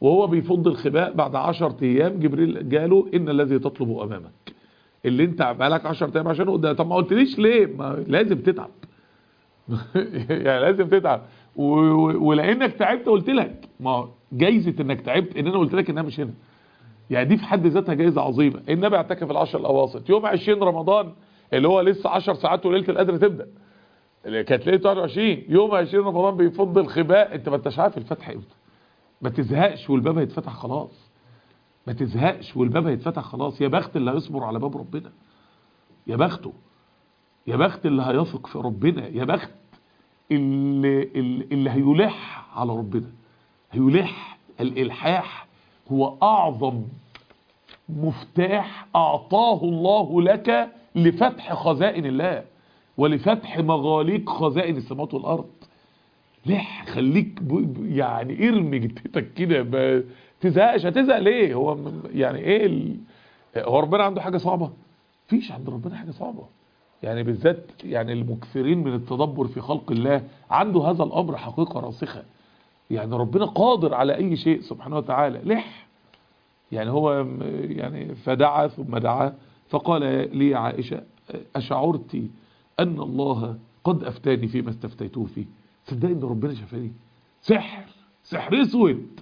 وهو بيفض الخباء بعد 10 أيام. جبريل جاله إن الذي تطلب أمامك. اللي انت بقالك 10 أيام عشانه ده. طب ما قلتليش ليه؟ ما لازم تتعب. *laughs* يعني لازم تتعب. و- ولانك تعبت قلت لك. ما جايزة انك تعبت ان أنا قلت لك انها مش هنا. يعني دي في حد ذاتها جايزة عظيمة. النبي اعتكف العشر الاواسط يوم 20 رمضان اللي هو لسه 10 ساعات وليلة القدر تبدأ. اللي كانت ليلة 21 يوم 20 رمضان بيفض الخباء. انت ما انتش عارف الفتح إمتى. ما تزهقش والباب هيتفتح خلاص. ما تزهقش والباب هيتفتح خلاص. يا بخت اللي هيصبر على باب ربنا. يا بخته. يا بخت اللي هيثق في ربنا. يا بخت اللي, اللي, هيلح على ربنا. هيلح الإلحاح هو أعظم مفتاح أعطاه الله لك لفتح خزائن الله ولفتح مغاليق خزائن السماوات والأرض. لح خليك يعني ارمي جتتك كده ما تزهقش. هتزهق ليه؟ هو يعني إيه ال... هو ربنا عنده حاجة صعبة؟ فيش عند ربنا حاجة صعبة. يعني بالذات يعني المكثرين من التدبر في خلق الله عنده هذا الأمر حقيقة راسخة. يعني ربنا قادر على أي شيء سبحانه وتعالى. لح. يعني هو يعني فدعا ثم دعا فقال لي عائشة أشعرت أن الله قد أفتاني فيما استفتيته فيه. صدق إن ربنا شفاني سحر سحر أسود.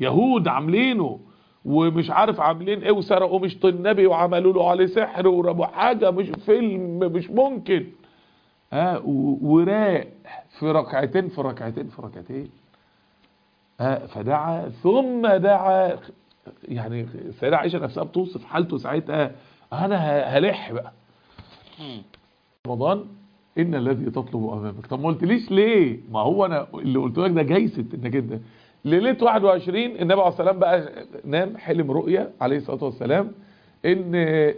يهود عاملينه ومش عارف عاملين إيه وسرقوا مشط النبي وعملوا له عليه سحر ورموا حاجة مش فيلم مش ممكن. ها و- وراق في ركعتين في ركعتين في ركعتين. ها فدعا ثم دعا. يعني السيدة عائشة نفسها بتوصف حالته ساعتها. أنا هلح بقى. رمضان ان الذي تطلب امامك. طب ما قلتليش ليه؟ ما هو أنا اللي قلت لك ده جايزة إنك أنت. ليلة 21 النبي عليه السلام بقى نام حلم رؤيا عليه الصلاة والسلام إن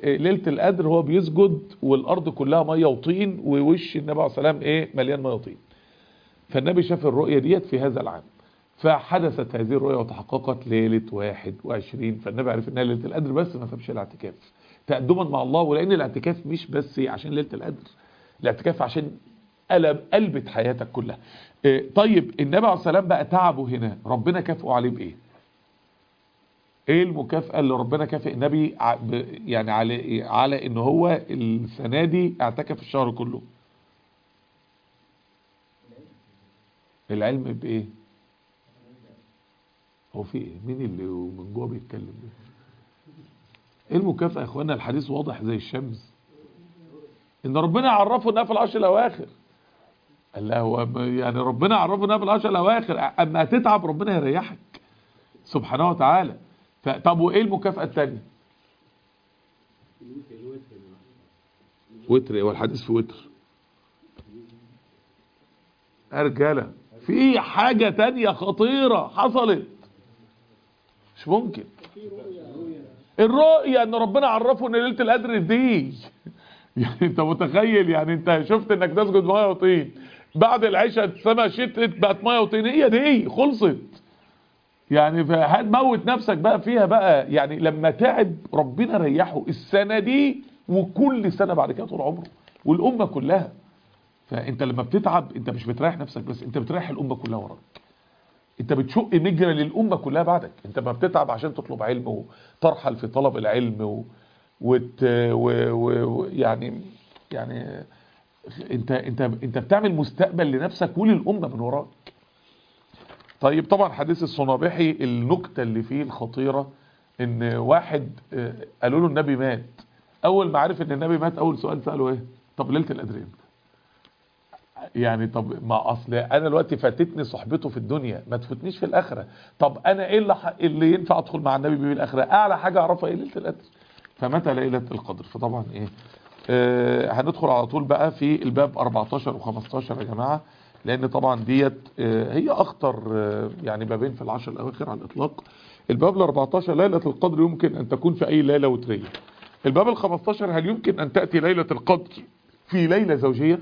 ليلة القدر هو بيسجد والأرض كلها مية وطين ووش النبي عليه السلام إيه؟ مليان مية وطين. فالنبي شاف الرؤيا ديت في هذا العام. فحدثت هذه الرؤيا وتحققت ليلة 21 فالنبي عرف إنها ليلة القدر بس ما سابش الاعتكاف. تقدما مع الله ولأن الاعتكاف مش بس عشان ليلة القدر. الاعتكاف عشان قلب قلبت حياتك كلها. إيه، طيب النبي عليه السلام بقى تعبه هنا. ربنا كافئه عليه بإيه؟ إيه المكافأة اللي ربنا كافئ النبي يعني على على إن هو السنة دي اعتكف الشهر كله. العلم بإيه؟ هو في إيه؟ مين اللي من جوه بيتكلم إيه المكافأة يا إخوانا؟ الحديث واضح زي الشمس. إن ربنا عرفه انها في العشر الأواخر. قال لا هو يعني ربنا عرفه انها في العشر الأواخر. أما هتتعب ربنا يريحك. سبحانه وتعالى. طب وإيه المكافأة التانية؟ وتر. هو الحديث في وتر. رجالة في حاجة تانية خطيرة حصلت. مش ممكن. الرؤية إن ربنا عرفه إن ليلة القدر دي. *laughs* يعني انت متخيل يعني انت شفت انك تسجد ميه وطين. بعد العشاء السما شتت بقت ميه وطين. هي دي خلصت. يعني هتموت نفسك بقى فيها بقى؟ يعني لما تعب ربنا ريحه السنة دي وكل سنة بعد كده طول عمره. والأمة كلها. فانت لما بتتعب انت مش بتريح نفسك بس انت بتريح الأمة كلها وراك. انت بتشق مجرى للأمة كلها بعدك. انت ما بتتعب عشان تطلب علم وترحل في طلب العلم و... وت... و... و... يعني يعني انت انت انت بتعمل مستقبل لنفسك وللأمة من وراك. طيب طبعا حديث الصنابحي النكتة اللي فيه الخطيرة إن واحد آه، قالوا له النبي مات. أول ما عرف إن النبي مات أول سؤال سأله إيه؟ طب ليلة القدر إمتى؟ يعني طب ما أصل أنا دلوقتي فاتتني صحبته في الدنيا ما تفوتنيش في الآخرة. طب أنا إيه اللي. اللي ينفع أدخل مع النبي بيه الآخرة؟ أعلى حاجة أعرفها إيه؟ ليلة القدر. فمتى ليلة القدر؟ فطبعا إيه. آه هندخل على طول بقى في الباب 14 و15 يا جماعة لأن طبعا ديت آه هي اخطر آه يعني بابين في العشر الأواخر على الإطلاق. الباب ال 14 ليلة القدر يمكن أن تكون في أي ليلة وترية. الباب ال 15 هل يمكن أن تأتي ليلة القدر في ليلة زوجية؟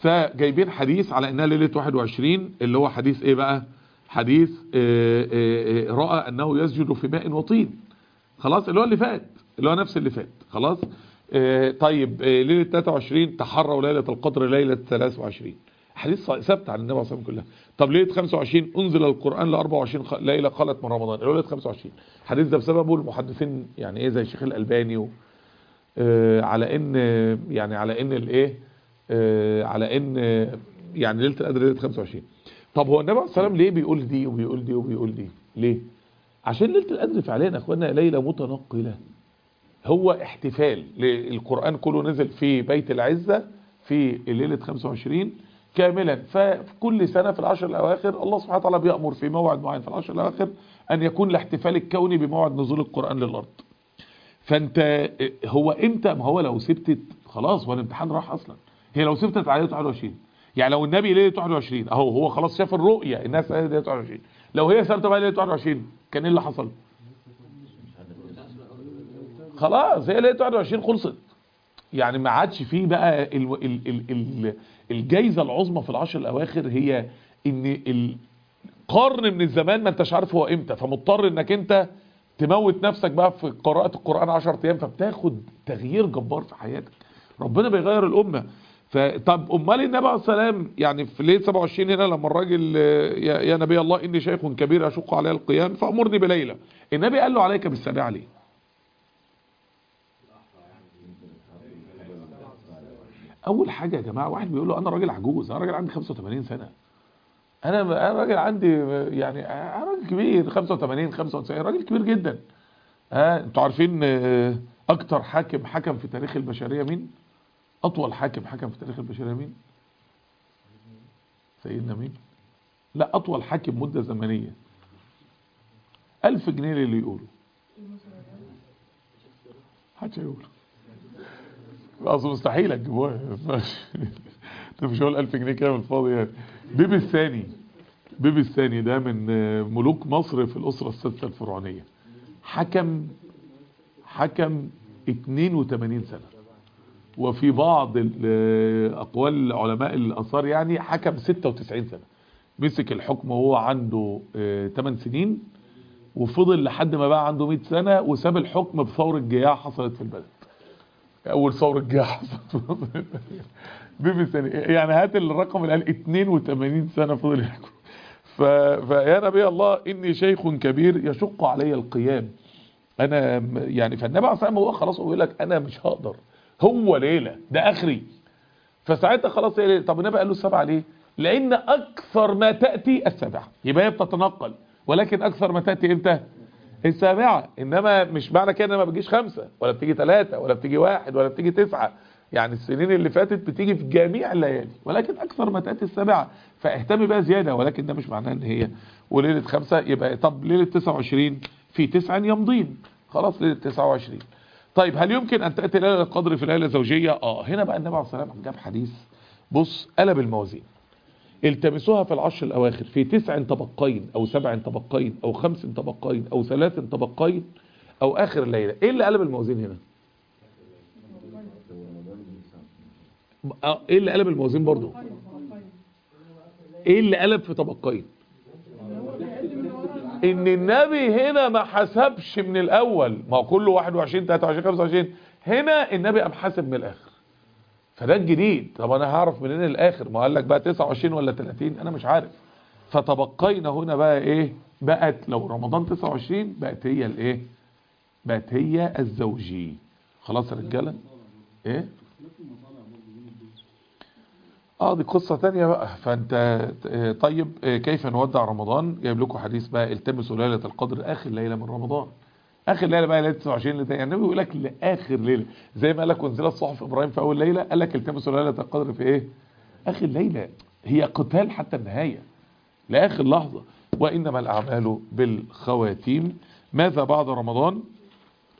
فجايبين حديث على إنها ليلة 21 اللي هو حديث إيه بقى؟ حديث آه، آه، آه، رأى أنه يسجد في ماء وطين. خلاص اللي هو اللي فات اللي هو نفس اللي فات خلاص؟ آه، طيب آه، ليلة 23 تحروا ليلة القدر ليلة 23 حديث ثابت عن النبي صلى الله عليه وسلم كلها. طب ليلة 25 أنزل القرآن ل 24 خ- ليلة خلت من رمضان. ليلة 25 الحديث ده بسببه المحدثين يعني إيه زي الشيخ الألباني و آه، على إن يعني على إن الايه آه، على إن يعني ليلة القدر ليلة 25 طب هو النبي عليه الصلاه والسلام ليه بيقول دي وبيقول دي وبيقول دي؟ ليه؟ عشان ليله القدر فعليا يا اخوانا ليله متنقلة. هو احتفال القران كله نزل في بيت العزة في ليلة 25 كاملا. ففي كل سنة في العشر الأواخر الله سبحانه وتعالى بيأمر في موعد معين في العشر الأواخر أن يكون الاحتفال الكوني بموعد نزول القرآن للأرض. فأنت هو إمتى؟ ما هو لو سبتت خلاص هو الامتحان راح أصلا. هي لو سبتت على ليله 21 يعني لو النبي ليلة 21 أهو هو خلاص شاف الرؤيه الناس ليلة 21 لو هي سابته بقى ليلة 21 كان إيه اللي حصل؟ خلاص هي ليله 21 خلصت. يعني ما عادش فيه بقى ال ال ال ال الجايزة العظمى في العشر الأواخر هي إن القرن من الزمان ما أنتش عارف هو إمتى. فمضطر إنك أنت تموت نفسك بقى في قراءة القرآن 10 أيام فبتاخد تغيير جبار في حياتك. ربنا بيغير الأمة. فطب أمال النبي عليه السلام يعني في ليلة 27 هنا لما الراجل يا, نبي الله إني شيخ كبير أشق علي القيام فأمرني بليلة. النبي قال له عليك بالسابعه ليه؟ أول حاجة يا جماعة واحد بيقول له أنا راجل عجوز أنا راجل عندي 85 سنة. أنا أنا راجل عندي يعني أنا راجل كبير 85 95 راجل كبير جدا. ها أنتوا عارفين أكتر حاكم حكم في تاريخ البشرية مين؟ أطول حاكم حكم في تاريخ البشريه مين سيدنا مين لا أطول حاكم مدة زمنية. ألف جنيه للي يقوله. محدش هيقول اصل مستحيل تجيبوها ماشي. *laughs* أنت مش هقول 1000 جنيه كده من الفاضي يعني. بيبي الثاني. بيبي الثاني ده من ملوك مصر في الأسرة السادسة الفرعونية. حكم حكم 82 سنة. وفي بعض ال- آه، أقوال علماء الاثار يعني حكم 96 سنة. مسك الحكم وهو عنده 8 سنين وفضل لحد ما بقى عنده 100 سنة وساب الحكم بثورة جياع حصلت في البلد. أول ثورة جياع حصلت بيبي سنة. يعني هات الرقم اللي قال 82 سنة فضل يحكم. فيا نبي الله إني شيخ كبير يشق علي القيام. أنا م- يعني فالنبي عليه الصلاة والسلام هو خلاص هو بيقول لك أنا مش هقدر. هو ليله ده آخري. فساعتها خلاص هي ليلة. طب النبي قال له السبعه ليه؟ لأن أكثر ما تأتي السبعه يبقى هي بتتنقل. ولكن أكثر ما تأتي إمتى؟ السابعة. إنما مش معنى كده ما بتجيش خمسة ولا بتيجي ثلاثة ولا بتيجي واحد ولا بتيجي تسعة. يعني السنين اللي فاتت بتيجي في جميع الليالي. ولكن أكثر ما تأتي السابعة. فاهتم بها زيادة. ولكن ده مش معناه إن هي وليلة خمسة. يبقى طب ليلة 29 في تسع يمضين. خلاص ليلة 29 طيب هل يمكن أن تأتي ليله القدر في ليلة زوجية؟ آه. هنا بقى النبي عليه الصلاة والسلام جاب حديث بص قلب الموازين. التمسوها في العشر الأواخر في تسع طبقين أو سبع طبقين أو خمس طبقين أو ثلاث طبقين أو آخر الليلة. إيه اللي قلب الموازين هنا؟ آه، إيه اللي قلب الموازين برضو؟ إيه اللي قلب في طبقين؟ إن النبي هنا ما حسبش من الأول. ما هو كله 21 23 25 هنا النبي قام حاسب من الآخر. فده الجديد. طب أنا هعرف منين الآخر؟ ما قال لك بقى 29 ولا 30 أنا مش عارف. فتبقينا هنا بقى إيه؟ بقت لو رمضان 29 بقت هي الإيه؟ بقت هي الزوجي خلاص يا رجالة؟ إيه؟ آه دي قصة تانية بقى. فأنت آه، طيب آه، كيف نودع رمضان؟ جايب لكم حديث بقى التمسوا ليلة القدر آخر ليلة من رمضان. آخر ليلة بقى ليلة 29 اللي يعني النبي بيقول لك لآخر ليلة. زي ما قال لك وانزل الصحف إبراهيم في أول ليلة قال لك التمسوا ليلة القدر في إيه؟ آخر ليلة. هي قتال حتى النهاية لآخر لحظة. وإنما الأعمال بالخواتيم. ماذا بعد رمضان؟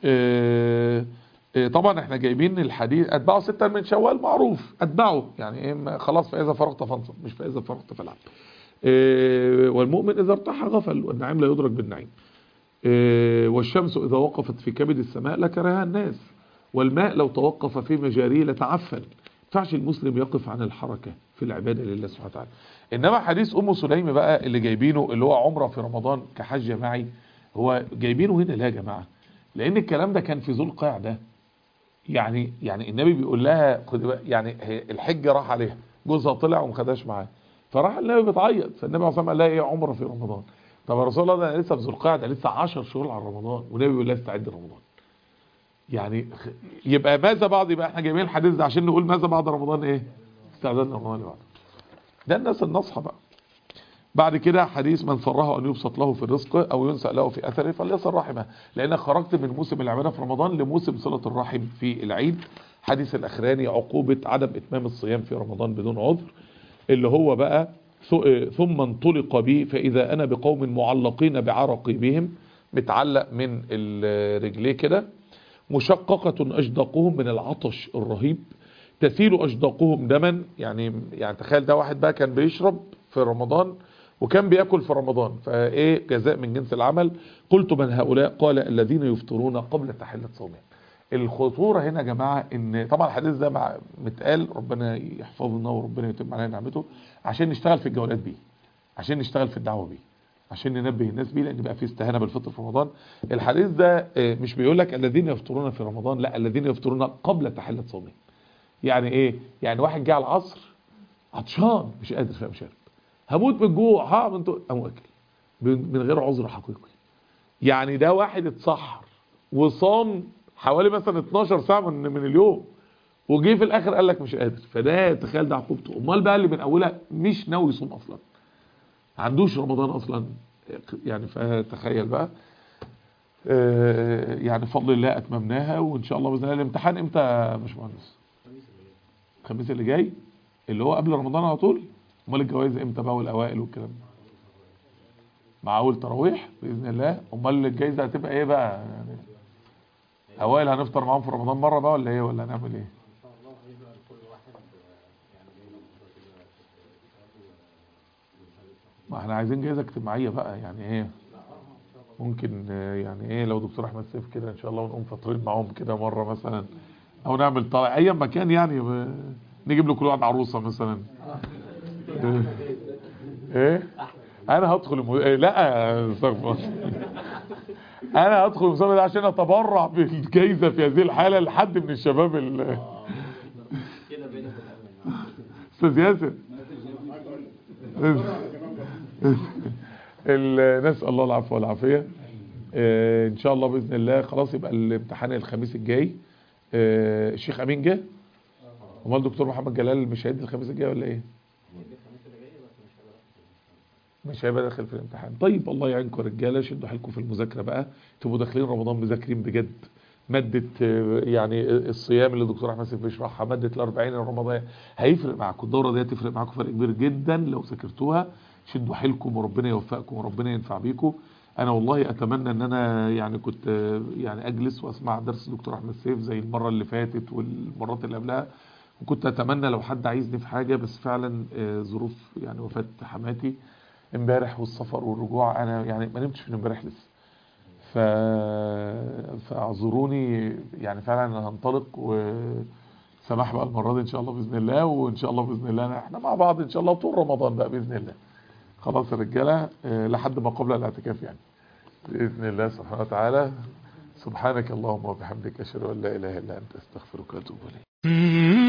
آه طبعا إحنا جايبين الحديث اتبعوا ستا من شوال معروف اتبعوا يعني ما- خلاص فاذا فرغت فانصب مش فاذا فرغت فالعب آه والمؤمن إذا ارتاح غفل والنعيم لا يدرك بالنعيم. والشمس إذا وقفت في كبد السماء لكرهها الناس. والماء لو توقف في مجاريه لتعفن ينفعش المسلم يقف عن الحركة في العبادة لله سبحانه وتعالى. إنما حديث أم سليم بقى اللي جايبينه اللي هو عمرة في رمضان كحج جماعي هو جايبينه هنا ليه يا جماعة. لأن الكلام ده كان في ذو القعدة. يعني يعني النبي بيقول لها بقى يعني الحج راح عليها جوزها طلع وما خدهاش معاه. فراح النبي بتعيط فالنبي والسلام قال لها إيه عمره في رمضان؟ طب يا رسول الله ده أنا لسه في ذو القعده لسه 10 شهور على رمضان والنبي بيقول لها استعد رمضان. يعني يبقى ماذا بعد يبقى إحنا جايبين الحديث ده عشان نقول ماذا بعد رمضان إيه؟ استعداد رمضان اللي بعده ده الناس النصحى بقى. بعد كده حديث من سره أن يبسط له في الرزق أو ينسأ له في أثره فليصل رحمه. لانك خرجت من موسم العباده في رمضان لموسم صلة الرحم في العيد. حديث الأخراني عقوبة عدم إتمام الصيام في رمضان بدون عذر اللي هو بقى ثم انطلق بي فإذا أنا بقوم معلقين بعرقي بهم متعلق من الرجليه كده مشققة أجداقهم من العطش الرهيب. تسيل أجداقهم دما يعني يعني تخيل ده واحد بقى كان بيشرب في رمضان وكان بياكل في رمضان. فايه؟ جزاء من جنس العمل. قلت من هؤلاء؟ قال الذين يفطرون قبل تحلة صومهم. الخطورة هنا يا جماعة إن طبعا الحديث ده متقال ربنا يحفظنا وربنا يتم علينا نعمته عشان نشتغل في الجولات بيه عشان نشتغل في الدعوة بيه عشان ننبه الناس بيه لأن بقى في استهانة بالفطر في رمضان. الحديث ده آه، مش بيقول لك الذين يفطرون في رمضان لا الذين يفطرون قبل تحلة صومهم. يعني إيه؟ يعني واحد جه على العصر عطشان مش قادر فمش شارب هموت من الجوع هعمل أنتوا قام واكل من من غير عذر حقيقي. يعني ده واحد اتسحر وصام حوالي مثلا 12 ساعة من من اليوم وجي في الآخر قال لك مش قادر. فده تخيل ده عقوبته. أمال بقى اللي من أولها مش ناوي يصوم أصلا. ما عندوش رمضان أصلا. يعني فتخيل بقى. آه، يعني بفضل الله أتممناها وإن شاء الله بإذن الله. الامتحان إمتى يا باشمهندس؟ الخميس اللي جاي؟ اللي هو قبل رمضان على طول؟ أمال الجوائز إمتى بقى والأوائل والكلام ده؟ مع أول تراويح بإذن الله. أمال الجايزة هتبقى إيه بقى؟ يعني أوائل هنفطر معاهم في رمضان مرة بقى ولا إيه؟ ولا هنعمل إيه؟ ما إحنا عايزين جايزة اجتماعية بقى يعني إيه؟ ممكن يعني إيه لو دكتور أحمد سيف كده إن شاء الله ونقوم فاطرين معاهم كده مرة مثلا أو نعمل طالع أي مكان يعني نجيب له كل واحد عروسة مثلا. إيه؟ أنا هدخل المو... إيه لا استغفر. أنا هدخل المسابقه ده عشان اتبرع بالجائزه في هذه الحالة لحد من الشباب ال... أستاذ ياسر. ال- نسأل الله العفو والعافية. آه، إن شاء الله بإذن الله خلاص يبقى الامتحان الخميس الجاي. آه، الشيخ أمين جه. أمال الدكتور محمد جلال مش هيدي الخميس الجاي ولا إيه؟ مش هيبقى داخل في الامتحان. طيب الله يعينكم رجالة شدوا حيلكم في المذاكرة بقى. تبقوا داخلين رمضان مذاكرين بجد. مادة آه، يعني الصيام اللي الدكتور أحمد سيف بيشرحها مادة الأربعين الرمضانية هيفرق معاكم. الدورة دي هتفرق معاكم فرق كبير جدا لو ذاكرتوها. شدوا حيلكم وربنا يوفقكم وربنا ينفع بيكم. أنا والله أتمنى إن أنا يعني كنت آه، يعني أجلس وأسمع درس الدكتور أحمد سيف زي المرة اللي فاتت والمرات اللي قبلها. وكنت أتمنى لو حد عايزني في حاجة بس فعلا آه، ظروف يعني وفاة حماتي. امبارح والسفر والرجوع أنا يعني ما نمتش من امبارح لسه. ف... فاعذروني يعني فعلا أنا هنطلق وسماح بقى المرة دي إن شاء الله بإذن الله وإن شاء الله بإذن الله إحنا مع بعض إن شاء الله طول رمضان بقى بإذن الله. خلاص يا رجالة لحد ما قبل الاعتكاف يعني. بإذن الله سبحانه وتعالى. سبحانك اللهم وبحمدك أشهد أن لا إله إلا أنت أستغفرك وأتوب إليك.